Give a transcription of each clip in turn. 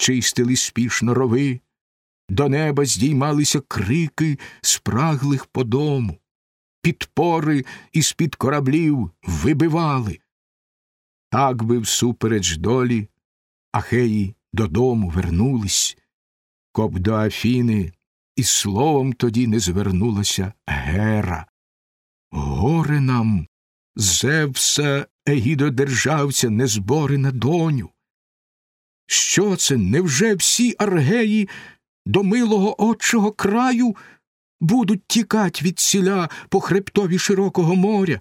чистили спішно рови, до неба здіймалися крики спраглих по дому, підпори із під кораблів вибивали. Так би всупереч долі Ахеї додому вернулись, коб до Афіни і словом тоді не звернулася Гера. Горе нам, Зевса, егідодержавця, незборена доню. Що це? Невже всі аргеї до милого отчого краю будуть тікать від сіля по хребтові широкого моря,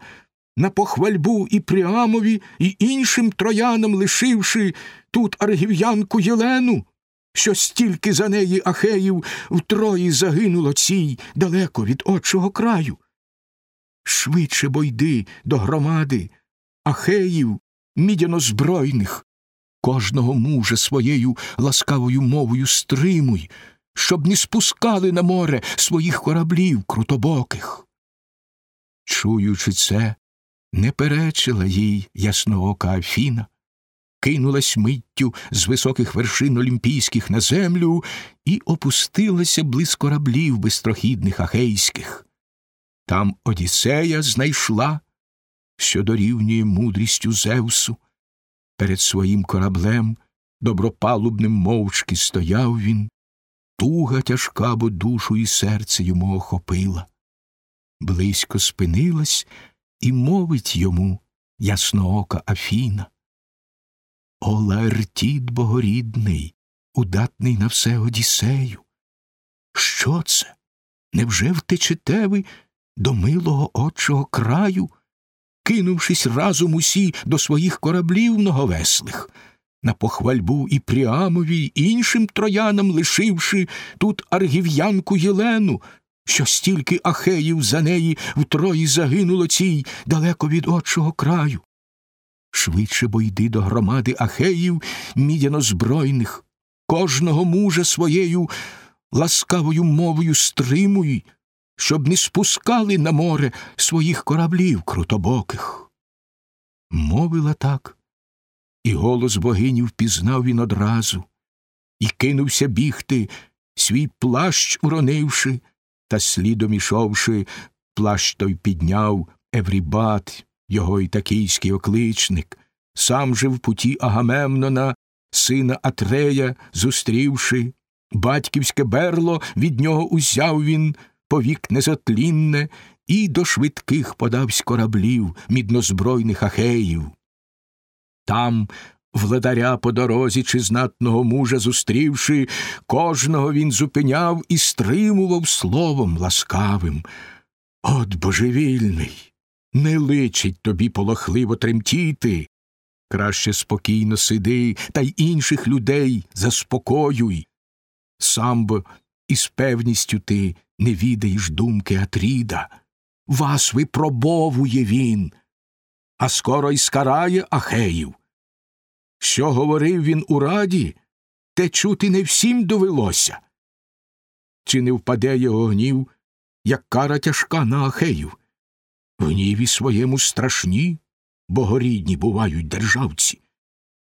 на похвальбу і Пріамові, і іншим троянам лишивши тут аргів'янку Єлену, що стільки за неї Ахеїв втрої загинуло цій далеко від отчого краю? Швидше бо йди до громади, Ахеїв, мідяно-збройних, кожного мужа своєю ласкавою мовою стримуй, щоб не спускали на море своїх кораблів крутобоких. Чуючи це, не перечила їй ясноока Афіна, кинулась миттю з високих вершин олімпійських на землю і опустилася близь кораблів бистрохідних ахейських. Там Одіссея знайшла, що дорівнює мудрістю Зевсу. Перед своїм кораблем добропалубним мовчки стояв він, туга тяжка, бо душу і серце йому охопила. Близько спинилась і мовить йому ясноока Афіна. О, Лаертід богорідний, удатний на все Одіссею. Що це? Невже втечете ви до милого отчого краю, кинувшись разом усі до своїх кораблів многовеслих, на похвальбу і Пріамові, й іншим троянам лишивши тут аргів'янку Єлену, що стільки ахеїв за неї втрої загинуло цій далеко від отчого краю. Швидше бо йди до громади ахеїв мідяно-збройних, кожного мужа своєю ласкавою мовою стримуй, щоб не спускали на море своїх кораблів крутобоких. Мовила так, і голос богині впізнав він одразу, і кинувся бігти, свій плащ уронивши, та слідом ішовши, плащ той підняв Еврібат, його ітакійський окличник, сам же в путі Агамемнона, сина Атрея, зустрівши, батьківське берло від нього узяв він повік незатлінне, і до швидких подавсь кораблів міднозбройних ахеїв. Там, владаря по дорозі чи знатного мужа зустрівши, кожного він зупиняв і стримував словом ласкавим. От божевільний, не личить тобі полохливо тремтіти. Краще спокійно сиди та й інших людей заспокоюй. Сам бо із певністю ти не відаєш думки Атріда. Вас випробовує він, а скоро й скарає Ахеїв. Що говорив він у раді, те чути не всім довелося. Чи не впаде його гнів, як кара тяжка на Ахеїв? В гніві своєму страшні, богорідні бувають державці,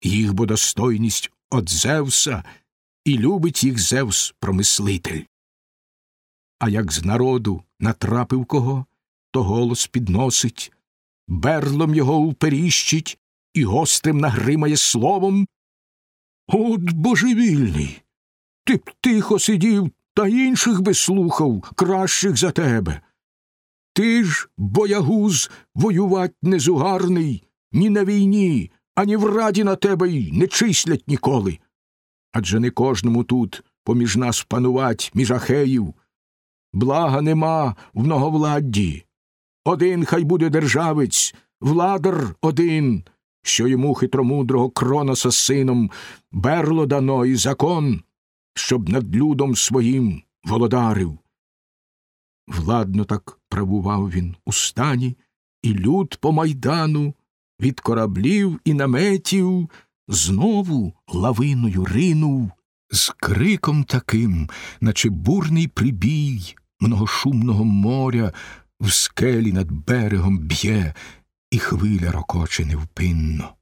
їх бо достойність от Зевса, і любить їх Зевс промислитель. А як з народу натрапив кого, то голос підносить, берлом його уперіщить і гострим нагримає словом. От божевільний. Ти б тихо сидів та інших би слухав, кращих за тебе. Ти ж, боягуз, воювать незугарний, ні на війні, ані в раді на тебе й не числять ніколи. Адже не кожному тут поміж нас панувать між ахеїв. Блага нема в многовладді. Один хай буде державець, владар один, що йому хитромудрого Кроноса сином берло дано і закон, щоб над людом своїм володарив. Владно так правував він у стані, і люд по майдану від кораблів і наметів знову лавиною ринув з криком таким, наче бурний прибій многошумного моря в скелі над берегом б'є, і хвиля рокоче невпинно.